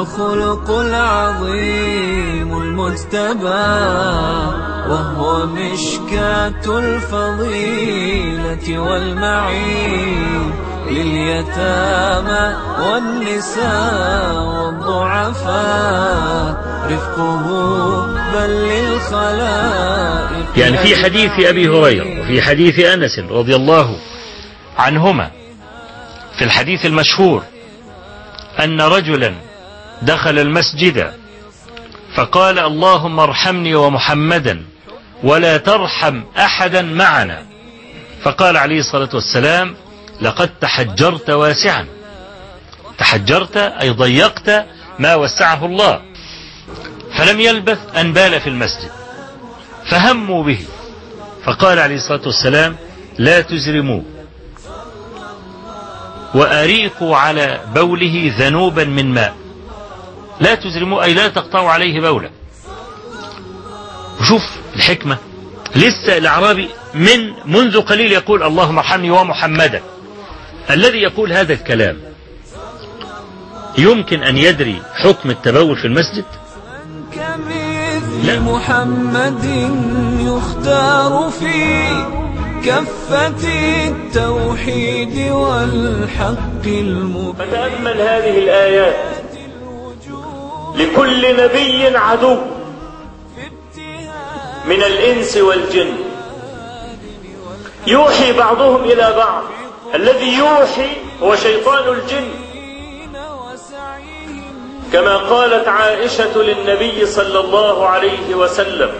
الخلق العظيم المجتبى وهو مشكاة الفضيلة والمعين لليتامى والنساء والضعفاء. رفقه بل للخلائق يعني في حديث أبي هريرة وفي حديث أنس رضي الله عنهما في الحديث المشهور أن رجلا دخل المسجد. فقال اللهم ارحمني ومحمدا ولا ترحم أحدا معنا. فقال عليه الصلاة والسلام لقد تحجرت واسعا. تحجرت أي ضيقت ما وسعه الله. فلم يلبث أن بال في المسجد. فهموا به. فقال عليه الصلاة والسلام لا تزرموا وأريقوا على بوله ذنوبا من ماء. لا تزرموا أي لا تقطعوا عليه بولا. وشوف الحكمة. لسه الأعرابي من منذ قليل يقول اللهم ارحمني ومحمدا. الذي يقول هذا الكلام يمكن أن يدري حكم التبول في المسجد؟ لا. محمد يختار في كفة التوحيد والحق المبين. فتأمل هذه الآيات. لكل نبي عدو من الإنس والجن. يوحي بعضهم إلى بعض. الذي يوحي هو شيطان الجن. كما قالت عائشة للنبي صلى الله عليه وسلم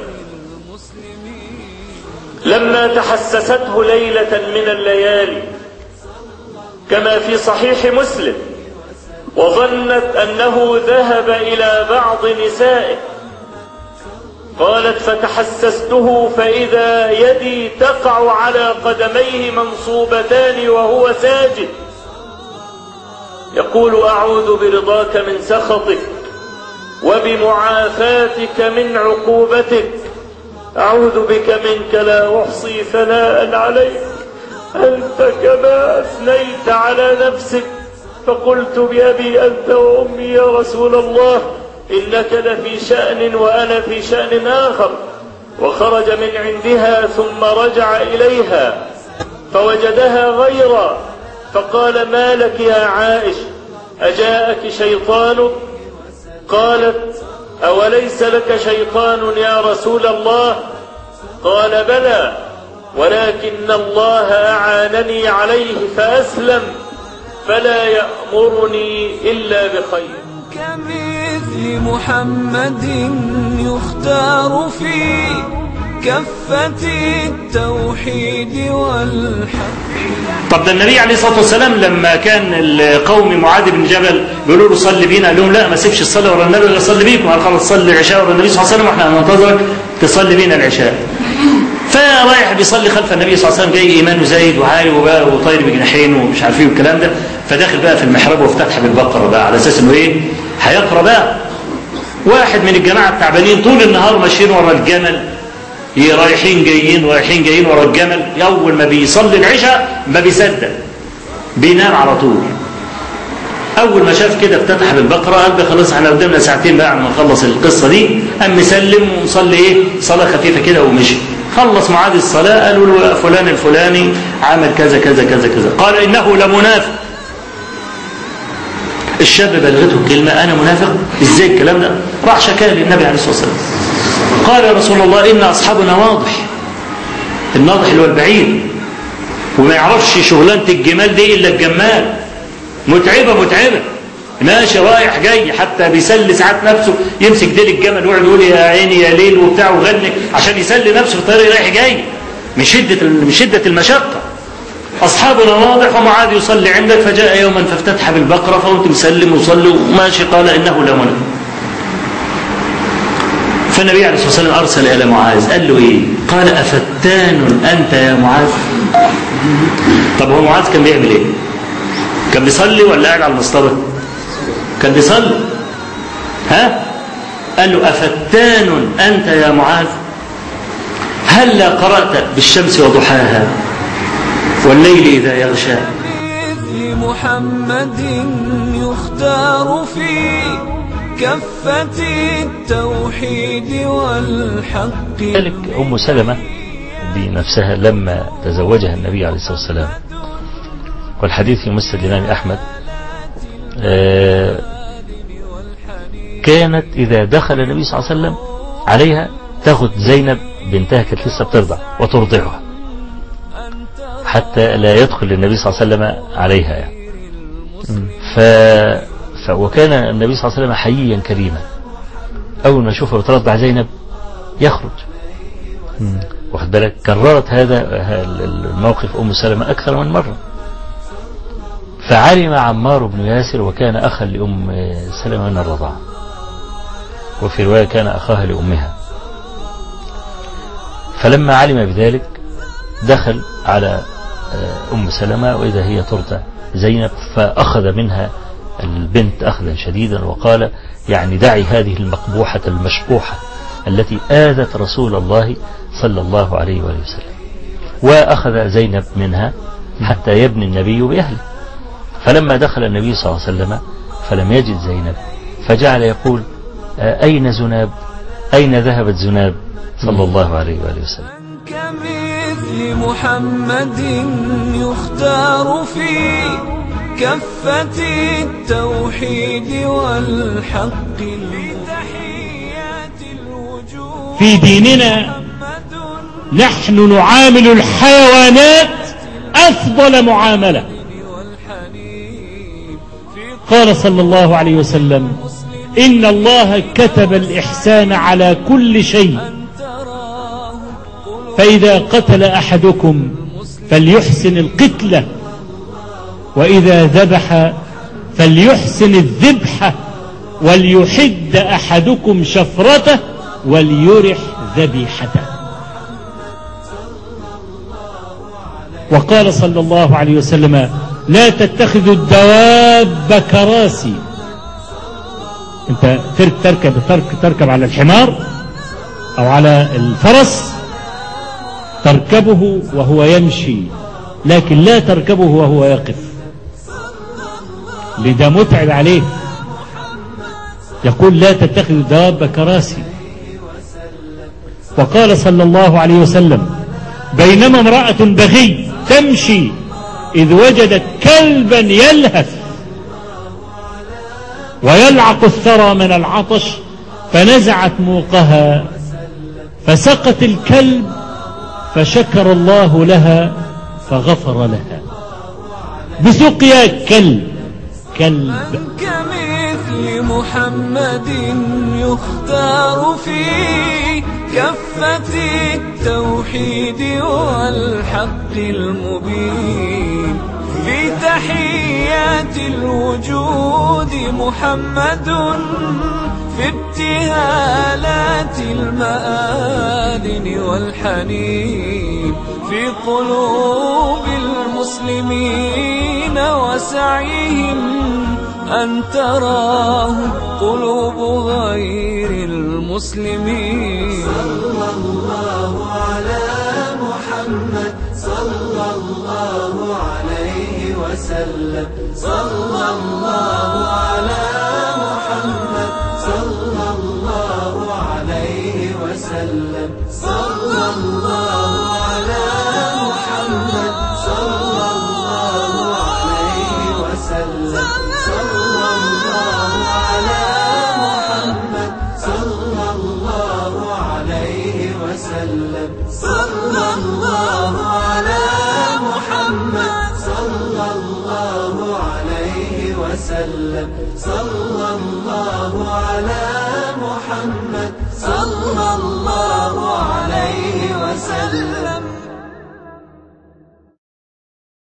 لما تحسسته ليلة من الليالي كما في صحيح مسلم وظنت أنه ذهب إلى بعض نسائه. قالت فتحسسته فإذا يدي تقع على قدميه منصوبتان وهو ساجد. يقول أعوذ برضاك من سخطك وبمعافاتك من عقوبتك. أعوذ بك منك لا أحصي ثناء عليك. أنت كما أثنيت على نفسك. فقلت بأبي أنت وأمي يا رسول الله إنك لفي شأن وأنا في شأن آخر. وخرج من عندها ثم رجع إليها فوجدها غيرا. فقال ما لك يا عائش؟ أجاءك شيطانك؟ قالت أوليس لك شيطان يا رسول الله؟ قال بلى ولكن الله أعانني عليه فأسلم. فلا يأمرني إلا بخير. كمثل محمد يختار في كفة التوحيد والحق. طب ده النبي عليه الصلاة والسلام لما كان القوم معاذ بن جبل بيقولوا له صلي بينا قال لهم لا ما سيبش الصلاة ورا النبي صلي بيكم. قال خلاص صلي العشاء ورا النبي صلى الله عليه وسلم وإحنا هننتظرك تصلي بينا العشاء. فرايح بيصلي خلف النبي صلى الله عليه وسلم جاي ايمانه زايد وعالي وطاير بجناحين ومش عارف إيه والكلام ده. فداخل بقى في المحراب وافتتح بالبقرة بقى على أساس إنه إيه؟ هيقرأ بقى. واحد من الجماعة التعبانين طول النهار ماشيين ورا الجمل رايحين جايين رايحين جايين ورا الجمل. اول ما بيصلي العشاء ما بيصدق بينام على طول. أول ما شاف كده افتتح بالبقرة قال ده خلاص إحنا قدامنا ساعتين بقى عم نخلص القصة دي. قام مسلم ومصلي إيه؟ صلاة خفيفة كده ومشي. خلص معاد الصلاة قالوا له فلان الفلاني عمل كذا كذا كذا كذا. قال إنه لمنافق. الشاب بلغته الكلمة أنا منافق؟ إزاي الكلام ده؟ راح شكاه للنبي عليه الصلاة والسلام. قال يا رسول الله إن أصحابنا واضح. الناضح اللي هو البعيد وما يعرفش شغلانة الجمال دي إلا الجمال. متعبة متعبة. ماشي رايح جاي حتى بيسلي ساعات نفسه يمسك ديل الجمل ويقعد يقول يا عيني يا ليل وبتاع وغني عشان يسلي نفسه في الطريق رايح جاي من شدة من شدة المشقة أصحابنا واضح ومعاذ يصلي عندك فجاء يوما فافتتح بالبقرة فقلت مسلم وصلي وماشي قال إنه لمنافق فالنبي عليه الصلاة والسلام أرسل إلى معاذ قال له إيه؟ قال أفتان أنت يا معاذ؟ طب هو معاذ كان بيعمل إيه؟ كان بيصلي ولا قاعد على المصطبه؟ كان بيصلي ها؟ قال له أفتان أنت يا معاذ؟ هلا قرأت بالشمس وضحاها والليل إذا يغشى محمد يختار في كفة التوحيد والحق ذلك أم سلمة بنفسها لما تزوجها النبي عليه الصلاة والسلام والحديث في مسند الإمام أحمد آه، كانت إذا دخل النبي صلى الله عليه وسلم عليها تاخذ زينب بنتها كانت لسه بترضع وترضعها. حتى لا يدخل النبي صلى الله عليه وسلم عليها يعني. ف... ف... وكان النبي صلى الله عليه وسلم حييا كريما. أول ما يشوفها بترضع زينب يخرج. واخد بالك؟ كررت هذا الموقف أم سلمة أكثر من مرة. فعلم عمار بن ياسر وكان أخا لأم سلمة من الرضاعة. وفي رواية كان أخاها لأمها. فلما علم بذلك دخل على أم سلمة وإذا هي ترضع زينب فأخذ منها البنت أخذا شديدا وقال يعني دعي هذه المقبوحة المشبوحة التي آذت رسول الله صلى الله عليه وآله وسلم. وأخذ زينب منها حتى يبني النبي بأهله. فلما دخل النبي صلى الله عليه وسلم فلم يجد زينب فجعل يقول أين زناب؟ أين ذهبت زناب؟ صلى الله عليه وآله وسلم. كمثل محمد يختار في كفة التوحيد والحق لتحيات الوجود. في ديننا نحن نعامل الحيوانات أفضل معاملة. قال صلى الله عليه وسلم إن الله كتب الإحسان على كل شيء. فإذا قتل أحدكم فليحسن القتلة وإذا ذبح فليحسن الذبحة وليحد أحدكم شفرته وليرح ذبيحته. وقال صلى الله عليه وسلم لا تتخذوا الدواب كراسي. انت ترك تركب ترك تركب على الحمار أو على الفرس تركبه وهو يمشي لكن لا تركبه وهو يقف. لده متعب عليه. يقول لا تتخذ الدواب كراسي وقال صلى الله عليه وسلم بينما امرأة بغي تمشي إذ وجدت كلبا يلهث ويلعق الثرى من العطش فنزعت موقها فسقت الكلب فشكر الله لها فغفر لها. بسقيا كلب كلب. كمثل محمد يختار في كفة التوحيد والحق المبين. في الوجود محمد في ابتهالات المآذن والحنين في قلوب المسلمين وسعيهم أن تراه قلوب غير المسلمين. صلى الله على محمد صلى الله عليه وسلم. صلى الله على محمد صلى الله عليه وسلم. عليه وسلم. صلى صلى